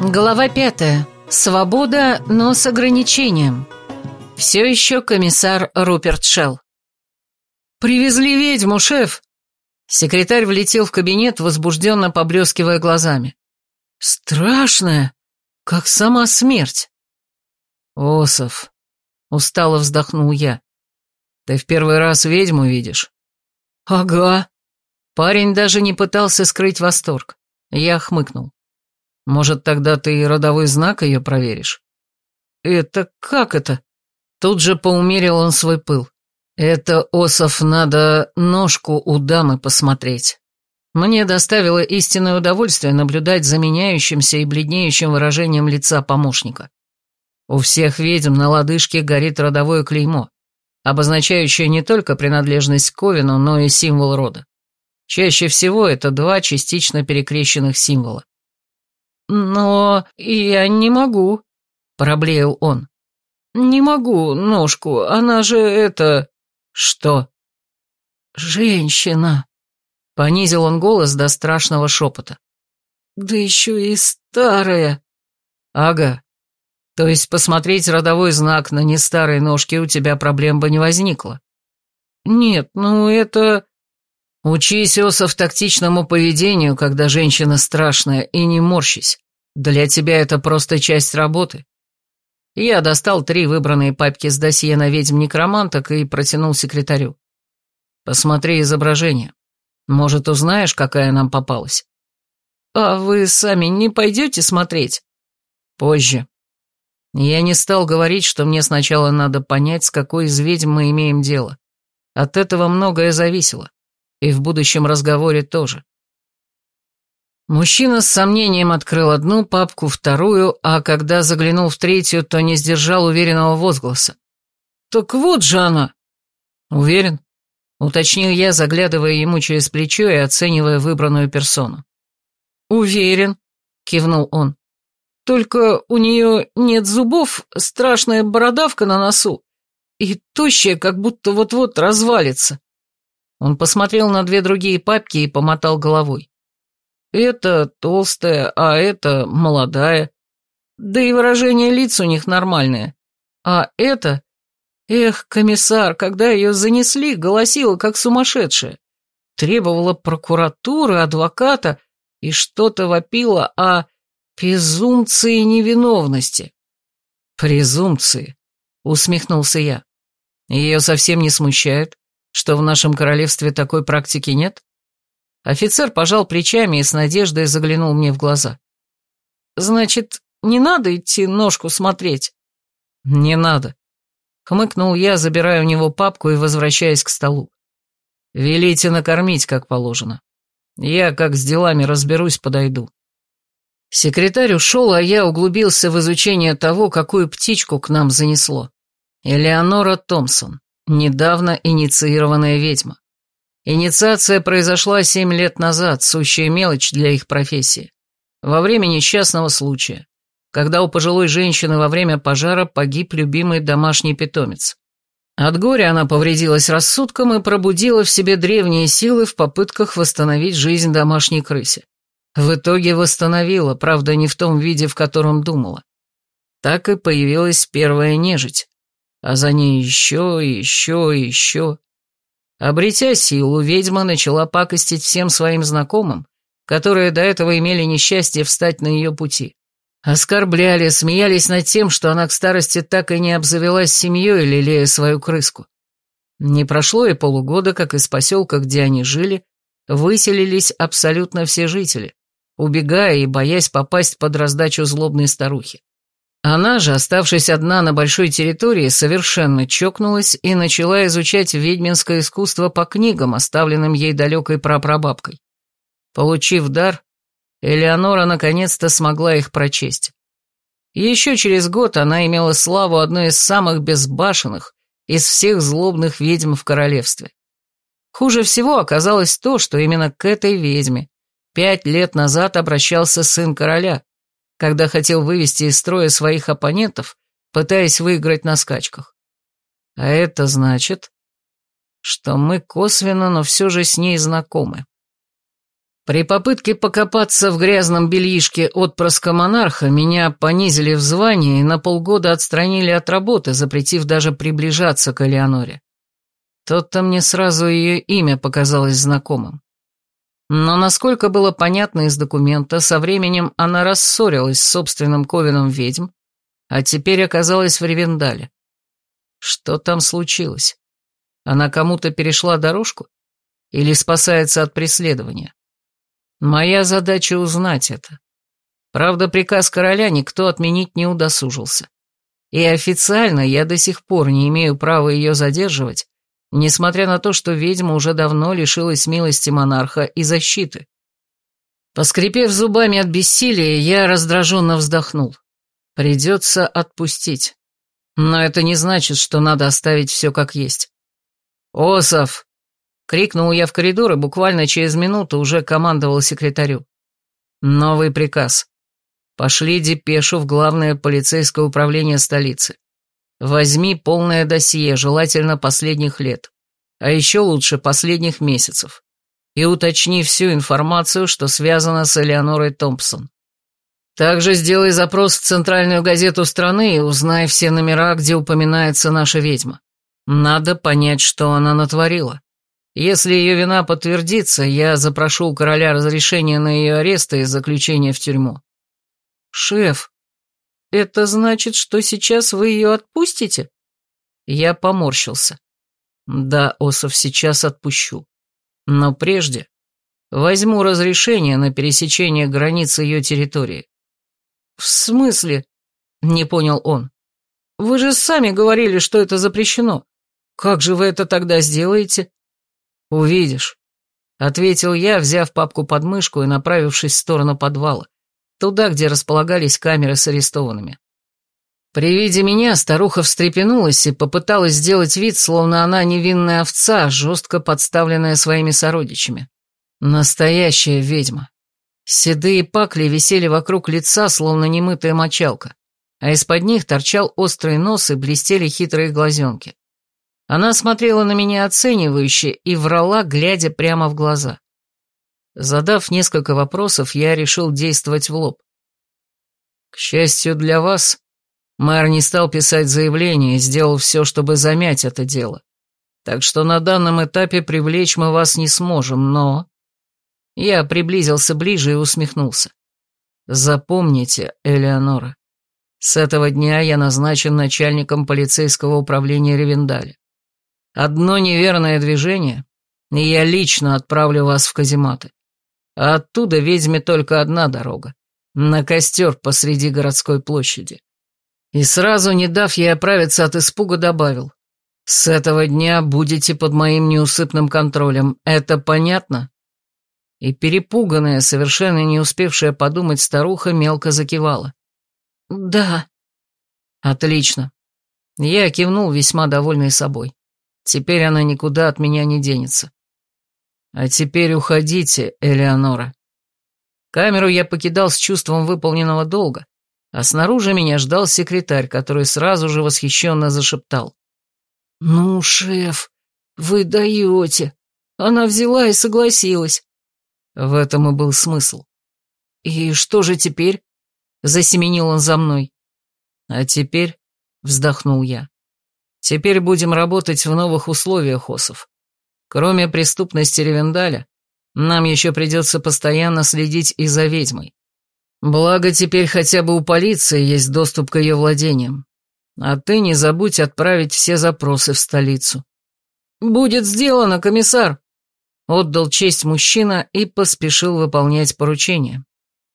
Глава пятая. Свобода, но с ограничением. Все еще комиссар Руперт Шелл. «Привезли ведьму, шеф!» Секретарь влетел в кабинет, возбужденно поблескивая глазами. «Страшная, как сама смерть!» «Осов!» — устало вздохнул я. «Ты в первый раз ведьму видишь?» «Ага». Парень даже не пытался скрыть восторг. Я хмыкнул. Может, тогда ты и родовой знак ее проверишь? Это как это? Тут же поумерил он свой пыл. Это, Осов, надо ножку у дамы посмотреть. Мне доставило истинное удовольствие наблюдать за меняющимся и бледнеющим выражением лица помощника. У всех ведьм на лодыжке горит родовое клеймо, обозначающее не только принадлежность к Ковину, но и символ рода. Чаще всего это два частично перекрещенных символа. «Но я не могу», — проблеял он. «Не могу ножку, она же это...» «Что?» «Женщина», — понизил он голос до страшного шепота. «Да еще и старая». «Ага. То есть посмотреть родовой знак на нестарой ножке у тебя проблем бы не возникло?» «Нет, ну это...» Учись, Осов, тактичному поведению, когда женщина страшная, и не морщись. Для тебя это просто часть работы. Я достал три выбранные папки с досье на ведьм-некроманток и протянул секретарю. Посмотри изображение. Может, узнаешь, какая нам попалась? А вы сами не пойдете смотреть? Позже. Я не стал говорить, что мне сначала надо понять, с какой из ведьм мы имеем дело. От этого многое зависело. И в будущем разговоре тоже. Мужчина с сомнением открыл одну папку, вторую, а когда заглянул в третью, то не сдержал уверенного возгласа. «Так вот же она!» «Уверен?» — уточнил я, заглядывая ему через плечо и оценивая выбранную персону. «Уверен», — кивнул он. «Только у нее нет зубов, страшная бородавка на носу и тощая, как будто вот-вот развалится». Он посмотрел на две другие папки и помотал головой. «Это толстая, а это молодая. Да и выражение лиц у них нормальное. А это... Эх, комиссар, когда ее занесли, голосила как сумасшедшая. Требовала прокуратуры, адвоката и что-то вопила о презумпции невиновности». «Презумпции», — усмехнулся я. «Ее совсем не смущает, что в нашем королевстве такой практики нет? Офицер пожал плечами и с надеждой заглянул мне в глаза. Значит, не надо идти ножку смотреть? Не надо. Хмыкнул я, забирая у него папку и возвращаясь к столу. Велите накормить, как положено. Я, как с делами разберусь, подойду. Секретарь ушел, а я углубился в изучение того, какую птичку к нам занесло. Элеонора Томпсон. Недавно инициированная ведьма. Инициация произошла семь лет назад, сущая мелочь для их профессии. Во время несчастного случая, когда у пожилой женщины во время пожара погиб любимый домашний питомец. От горя она повредилась рассудком и пробудила в себе древние силы в попытках восстановить жизнь домашней крысе. В итоге восстановила, правда, не в том виде, в котором думала. Так и появилась первая нежить, а за ней еще еще еще. Обретя силу, ведьма начала пакостить всем своим знакомым, которые до этого имели несчастье встать на ее пути. Оскорбляли, смеялись над тем, что она к старости так и не обзавелась семьей, лелея свою крыску. Не прошло и полугода, как из поселка, где они жили, выселились абсолютно все жители, убегая и боясь попасть под раздачу злобной старухи. Она же, оставшись одна на большой территории, совершенно чокнулась и начала изучать ведьминское искусство по книгам, оставленным ей далекой прапрабабкой. Получив дар, Элеонора наконец-то смогла их прочесть. Еще через год она имела славу одной из самых безбашенных из всех злобных ведьм в королевстве. Хуже всего оказалось то, что именно к этой ведьме пять лет назад обращался сын короля, когда хотел вывести из строя своих оппонентов, пытаясь выиграть на скачках. А это значит, что мы косвенно, но все же с ней знакомы. При попытке покопаться в грязном бельишке отпрыска монарха меня понизили в звании и на полгода отстранили от работы, запретив даже приближаться к Элеоноре. Тот-то мне сразу ее имя показалось знакомым. Но, насколько было понятно из документа, со временем она рассорилась с собственным ковеном ведьм, а теперь оказалась в Ревендале. Что там случилось? Она кому-то перешла дорожку? Или спасается от преследования? Моя задача узнать это. Правда, приказ короля никто отменить не удосужился. И официально я до сих пор не имею права ее задерживать, несмотря на то, что ведьма уже давно лишилась милости монарха и защиты. Поскрипев зубами от бессилия, я раздраженно вздохнул. Придется отпустить. Но это не значит, что надо оставить все как есть. «Осов!» — крикнул я в коридор и буквально через минуту уже командовал секретарю. «Новый приказ. Пошли депешу в главное полицейское управление столицы. Возьми полное досье, желательно последних лет, а еще лучше последних месяцев, и уточни всю информацию, что связано с Элеонорой Томпсон. Также сделай запрос в центральную газету страны и узнай все номера, где упоминается наша ведьма. Надо понять, что она натворила. Если ее вина подтвердится, я запрошу у короля разрешение на ее арест и заключение в тюрьму. Шеф, это значит, что сейчас вы ее отпустите? Я поморщился. Да, Осов, сейчас отпущу. Но прежде возьму разрешение на пересечение границ ее территории. «В смысле?» — не понял он. «Вы же сами говорили, что это запрещено. Как же вы это тогда сделаете?» «Увидишь», — ответил я, взяв папку под мышку и направившись в сторону подвала, туда, где располагались камеры с арестованными. При виде меня старуха встрепенулась и попыталась сделать вид, словно она невинная овца, жестко подставленная своими сородичами. Настоящая ведьма. Седые пакли висели вокруг лица, словно немытая мочалка, а из-под них торчал острый нос и блестели хитрые глазенки. Она смотрела на меня оценивающе и врала, глядя прямо в глаза. Задав несколько вопросов, я решил действовать в лоб. К счастью для вас, мэр не стал писать заявление и сделал все, чтобы замять это дело. Так что на данном этапе привлечь мы вас не сможем, но... Я приблизился ближе и усмехнулся. Запомните, Элеонора, с этого дня я назначен начальником полицейского управления Ревендаля. Одно неверное движение, и я лично отправлю вас в казематы. А оттуда ведьме только одна дорога — на костер посреди городской площади. И сразу, не дав ей оправиться от испуга, добавил. «С этого дня будете под моим неусыпным контролем. Это понятно?» и перепуганная, совершенно не успевшая подумать старуха мелко закивала. «Да». «Отлично». Я кивнул, весьма довольный собой. Теперь она никуда от меня не денется. А теперь уходите, Элеонора. Камеру я покидал с чувством выполненного долга, а снаружи меня ждал секретарь, который сразу же восхищенно зашептал. «Ну, шеф, вы даете. Она взяла и согласилась. В этом и был смысл. «И что же теперь?» — засеменил он за мной. «А теперь...» — вздохнул я. «Теперь будем работать в новых условиях, Осов. Кроме преступности Ревендаля, нам еще придется постоянно следить и за ведьмой. Благо, теперь хотя бы у полиции есть доступ к ее владениям. А ты не забудь отправить все запросы в столицу». «Будет сделано, комиссар!» Отдал честь мужчина и поспешил выполнять поручение.